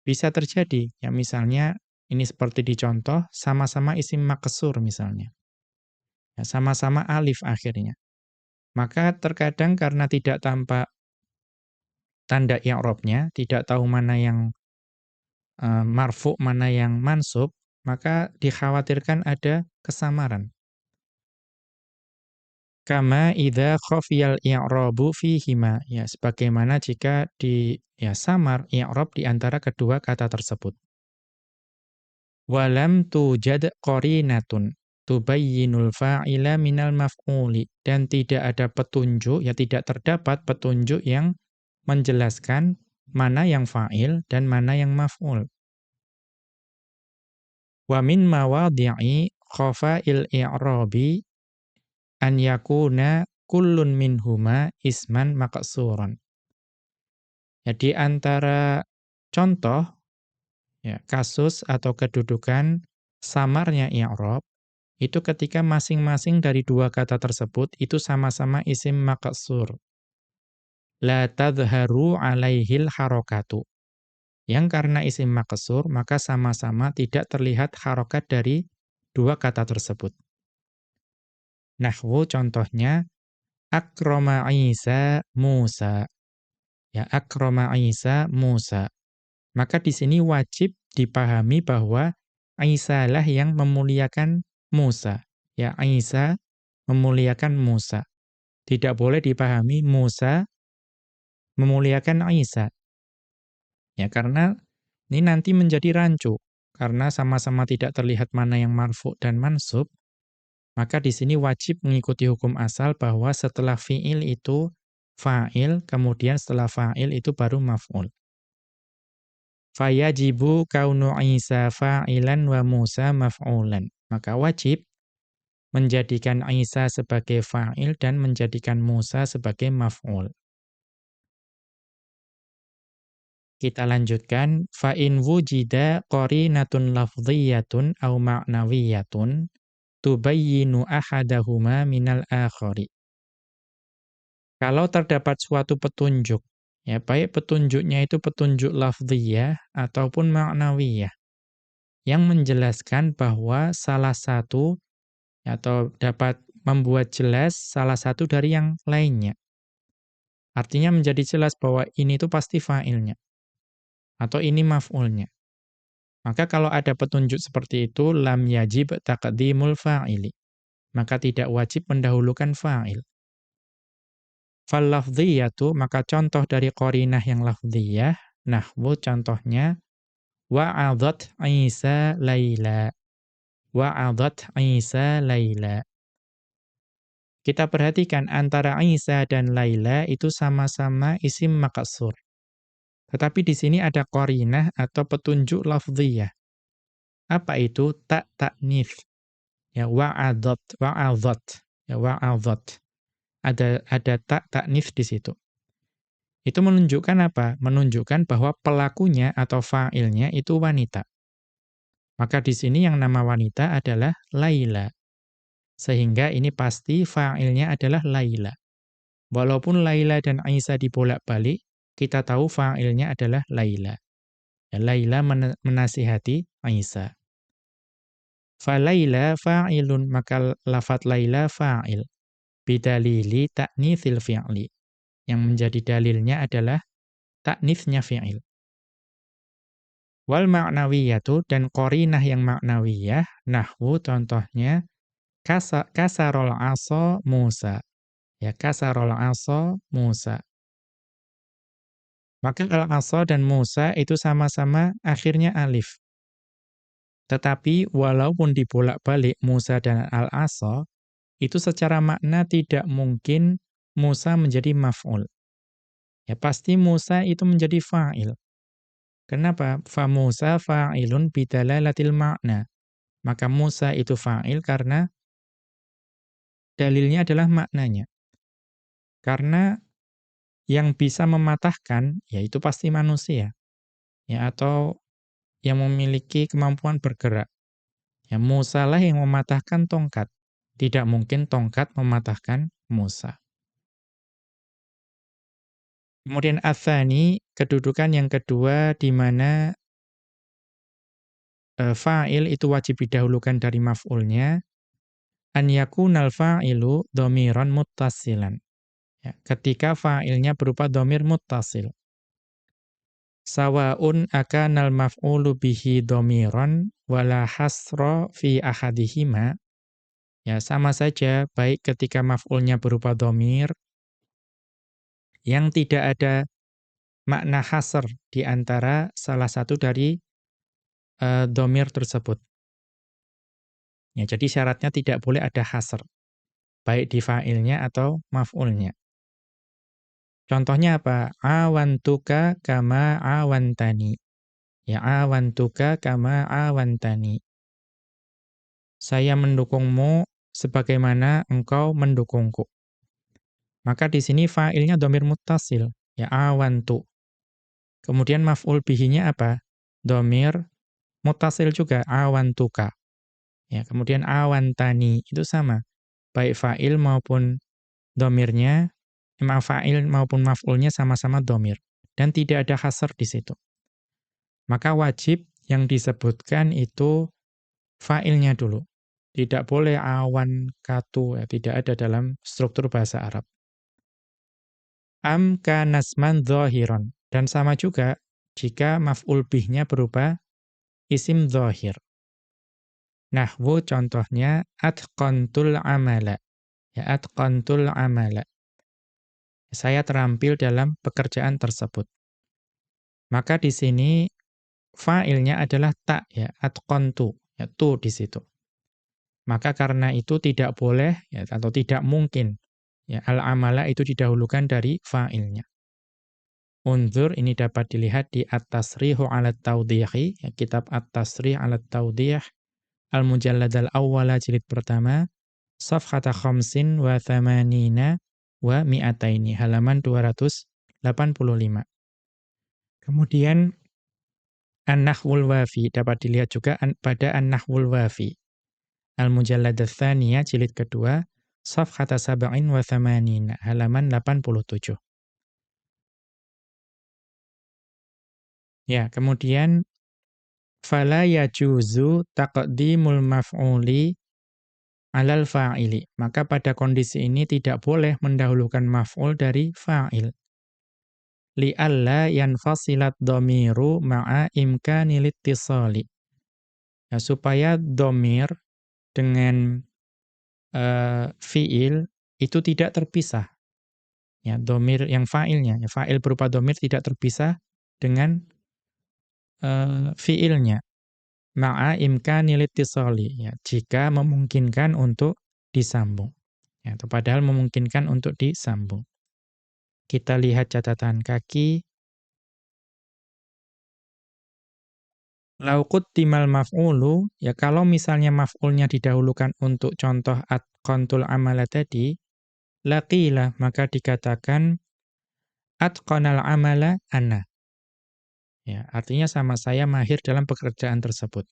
Bisa terjadi. Ya misalnya ini seperti dicontoh sama-sama isim makesur misalnya. Ya, sama-sama alif akhirnya. Maka terkadang karena tidak tampak tanda i'rabnya, tidak tahu mana yang uh, marfu mana yang mansub, maka dikhawatirkan ada kesamaran. Kama idza khafiyal i'rabu fihima ya sebagaimana jika di ya samar i'rab di antara kedua kata tersebut. Walam tujad qarinatun tubayyinul fa'ila minal maf'uli dan tidak ada petunjuk ya tidak terdapat petunjuk yang menjelaskan mana yang fa'il dan mana yang maf'ul. Wa min mawadhi'i khafa'il i'rabi an yakuna kullun minhuma isman maqsuran. Jadi antara contoh ya, kasus atau kedudukan samarnya i'rab itu ketika masing-masing dari dua kata tersebut itu sama-sama isim maqsur la tadharu alaihil harokatu. Yang karena isim makesur, maka sama-sama tidak terlihat harokat dari dua kata tersebut. Nahwu contohnya, akroma Isa Musa. Ya, akroma Isa Musa. Maka di sini wajib dipahami bahwa Isa lah yang memuliakan Musa. Ya, Isa memuliakan Musa. Tidak boleh dipahami Musa memuliakan Isa. Ya, karena ini nanti menjadi rancu. Karena sama-sama tidak terlihat mana yang marfu dan mansub, maka di sini wajib mengikuti hukum asal bahwa setelah fi'il itu fa'il, kemudian setelah fa'il itu baru maf'ul. Fayajibu kaunu Isa fa'ilan wa Musa maf'ulan. Maka wajib menjadikan Isa sebagai fa'il dan menjadikan Musa sebagai maf'ul. Kita lanjutkan fa in wujida qarinatun lafdhiyatun aw ma'nawiyatun tubayyinu ahadahuma minal akhari. Kalau terdapat suatu petunjuk, ya baik petunjuknya itu petunjuk lafdhiyah ataupun ma'nawiyah yang menjelaskan bahwa salah satu atau dapat membuat jelas salah satu dari yang lainnya. Artinya menjadi jelas bahwa ini itu pasti fa'ilnya atau ini maf'ulnya. Maka kalau ada petunjuk seperti itu, lam yajib taqdimul fa'ili. Maka tidak wajib mendahulukan fa'il. Fal lafdhiyatu, maka contoh dari korinah yang lafdhiyah, nahwu contohnya, wa'adhat Isa Laila. Wa'adhat Isa Laila. Kita perhatikan antara Isa dan Laila itu sama-sama isim makasur. Tetapi di sini ada korinah atau petunjuk lafziyah. Apa itu? Tak taknif. Ya wa'adhat, wa'adhat. Ya wa'adhat. Ada ada tak taknif di situ. Itu menunjukkan apa? Menunjukkan bahwa pelakunya atau fa'ilnya itu wanita. Maka di sini yang nama wanita adalah Laila. Sehingga ini pasti fa'ilnya adalah Laila. Walaupun Laila dan Aisyah dibolak-balik, kita tahu fa'ilnya adalah Laila. Ya, Laila menasihati Aisyah. Falaila fa'ilun, maka lafat laila fa'il. Bidalili ta'nithil fi'li. Yang menjadi dalilnya adalah ta'nithnya fi'il. Wal ma'nawiyatu dan korinah yang ma'nawiyah, nahwu contohnya, kasa, kasarol aso Musa. Ya, kasarol aso Musa. Maka al-aso dan Musa itu sama-sama akhirnya alif. Tetapi walaupun dibolak-balik Musa dan al-aso, itu secara makna tidak mungkin Musa menjadi maf'ul. Ya pasti Musa itu menjadi fa'il. Kenapa? Fa Musa fa'ilun bidalalatil makna. Maka Musa itu fa'il karena dalilnya adalah maknanya. Karena yang bisa mematahkan yaitu pasti manusia. Ya atau yang memiliki kemampuan bergerak. Ya Musa lah yang mematahkan tongkat. Tidak mungkin tongkat mematahkan Musa. Kemudian athani, kedudukan yang kedua di mana e, fa'il itu wajib didahulukan dari maf'ulnya, an yakunal fa'ilu domiron muttasilan. Ya, ketika fa'ilnya berupa domir muttasil. Sawa'un akanal maf'ulu bihi domiron wala hasro fi ahadihima. Ya, sama saja baik ketika maf'ulnya berupa domir yang tidak ada makna hasr di antara salah satu dari uh, domir tersebut. Ya, jadi syaratnya tidak boleh ada hasr, baik di fa'ilnya atau maf'ulnya. Contohnya apa? Awantuka kama awantani. Ya, awantuka kama awantani. Saya mendukungmu sebagaimana engkau mendukungku. Maka di sini fa'ilnya domir muttasil, ya awantu. Kemudian maf'ul bihinya apa? Domir muttasil juga, awantuka. Ya, kemudian awantani, itu sama. Baik fa'il maupun domirnya, fa'il maupun maf'ulnya sama-sama domir. Dan tidak ada hasar di situ. Maka wajib yang disebutkan itu fa'ilnya dulu. Tidak boleh awan, katu, ya, tidak ada dalam struktur bahasa Arab am kanasman dhahiran. Dan sama juga jika maf'ul bihnya berupa isim dhahir. Nahwu contohnya atqantul amala. Ya atqantul amala. Saya terampil dalam pekerjaan tersebut. Maka di sini fa'ilnya adalah tak ya atqantu ya tu di situ. Maka karena itu tidak boleh ya atau tidak mungkin Ya, al-amala itu didahulukan dari fa'ilnya. Unzur ini dapat dilihat di At-Tasrihu 'ala Tawdihi, ya, kitab At-Tasrih 'ala Tawdih, Al-Mujallad al-Awwala jilid pertama, Safhata khamsin wa thamanina wa mi'ataini, halaman 285. Kemudian An-Nahwul Wafi dapat dilihat juga pada An-Nahwul Wafi. Al-Mujallad al jilid kedua, Safhata sab'in wa thamanin, halaman 87. Ya, kemudian fala yajuzu taqdimul maf'uli alal fa'ili. Maka pada kondisi ini tidak boleh mendahulukan maf'ul dari fa'il. Li'alla yanfasilat domiru ma'a imkani littisali. Ya, supaya domir dengan uh, fiil itu tidak terpisah. Ya, domir yang fa'ilnya, ya, fa'il berupa domir tidak terpisah dengan uh, fiilnya. Ma'a imkani litisali, ya, jika memungkinkan untuk disambung. Ya, atau padahal memungkinkan untuk disambung. Kita lihat catatan kaki Laukut timal maf'ulu, ya kalau misalnya maf'ulnya didahulukan untuk contoh atqantul amala tadi, laqila, maka dikatakan atqanal amala anna. Ya, artinya sama saya mahir dalam pekerjaan tersebut.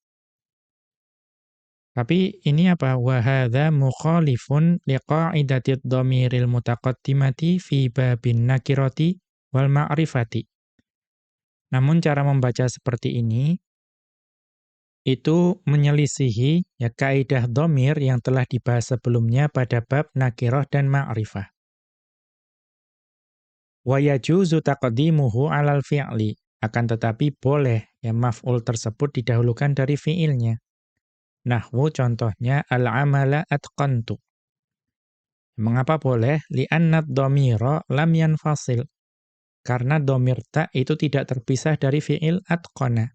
Tapi ini apa? Wa hadza mukhalifun liqa'idatid dhamiril mutaqaddimati fi babin nakirati wal ma'rifati. Namun cara membaca seperti ini itu menyelisihi ya kaidah domir yang telah dibahas sebelumnya pada bab nakiroh dan ma'rifah. Wa yajuzu taqdimuhu 'alal fi'li. Akan tetapi boleh ya maf'ul tersebut didahulukan dari fi'ilnya. Nahwu contohnya al-amala atqantu. Mengapa boleh? Li'annad dhamira lam yanfasil. Karena domir ta itu tidak terpisah dari fi'il atqana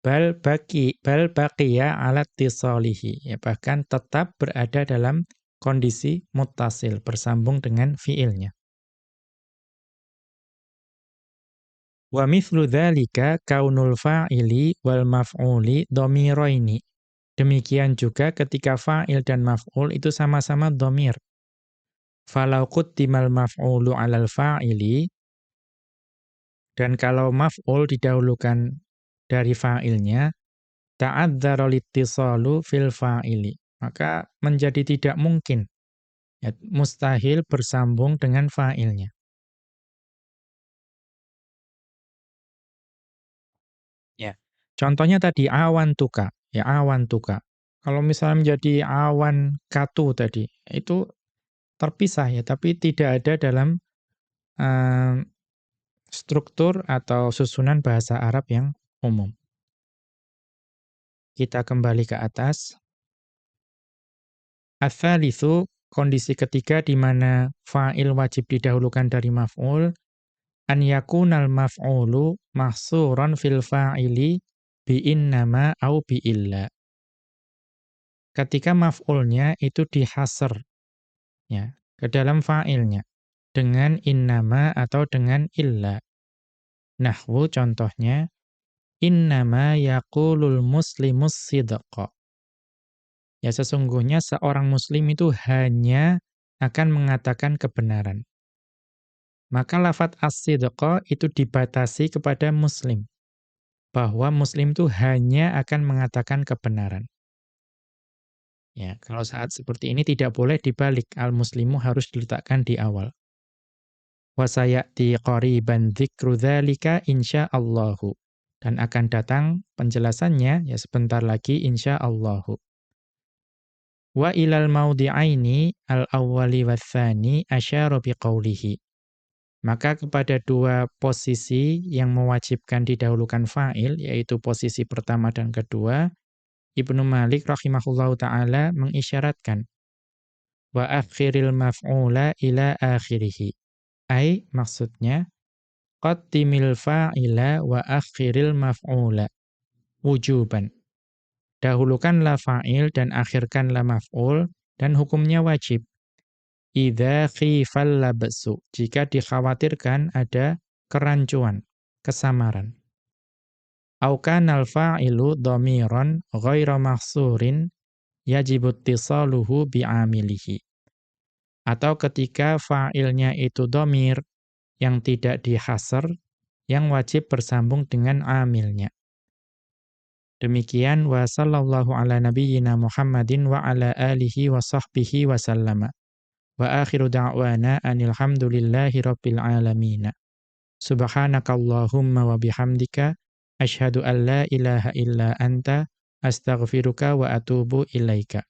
bal baki bal baqiya ala tisalihi ya bahkan tetap berada dalam kondisi mutasil bersambung dengan fiilnya wa mithlu dzalika kaunul fa'ili wal maf'uli dhamiraini demikian juga ketika fa'il dan maf'ul itu sama-sama dhamir falau quttimal maf'ulu 'alal fa'ili dan kalau maf'ul didahulukan dari fa'ilnya, ta'adzara littisalu fil fa'ili. Maka menjadi tidak mungkin, ya, mustahil bersambung dengan fa'ilnya. Contohnya tadi awan tuka, ya awan tuka. Kalau misalnya menjadi awan katu tadi, itu terpisah ya, tapi tidak ada dalam uh, struktur atau susunan bahasa Arab yang umum. Kita kembali ke atas. Ats-tsalitsu, kondisi ketiga di mana fa'il wajib didahulukan dari maf'ul, an yakunal maf'ulu mahsuran fil fa'ili bi innama au bi illa. Ketika maf'ulnya itu dihasr ya, ke dalam fa'ilnya dengan innama atau dengan illa. Nahwu contohnya innama yaqulul muslimus sidqa. Ya sesungguhnya seorang muslim itu hanya akan mengatakan kebenaran. Maka lafat as-sidqa itu dibatasi kepada muslim. Bahwa muslim itu hanya akan mengatakan kebenaran. Ya, kalau saat seperti ini tidak boleh dibalik. Al-muslimu harus diletakkan di awal. Wasayati qariban dzikru dzalika insyaallahu dan akan datang penjelasannya ya sebentar lagi insyaallah. Wa ilal maudi'aini al-awwali watsani asyara biqaulihi. Maka kepada dua posisi yang mewajibkan didahulukan fa'il yaitu posisi pertama dan kedua Ibnu Malik rahimahullahu taala mengisyaratkan wa akhiril maf'ula ila akhirih. Ai maksudnya qaddimil fa'ila wa akhiril maf'ula wujuban. Dahulukanlah fa'il dan akhirkanlah maf'ul dan hukumnya wajib. Idza khifal labsu, jika dikhawatirkan ada kerancuan, kesamaran. Au kanal fa'ilu dhamiran ghaira mahsurin yajibu ittisaluhu bi'amilihi. Atau ketika fa'ilnya itu dhamir yang tidak dihasar, yang wajib bersambung dengan amilnya. Demikian wa sallallahu ala nabiyyina Muhammadin wa ala alihi wa sahbihi wa sallama. Wa akhiru da'wana anil hamdulillahi rabbil alamin. Subhanakallahumma wa bihamdika asyhadu an la ilaha illa anta astaghfiruka wa atubu ilaika.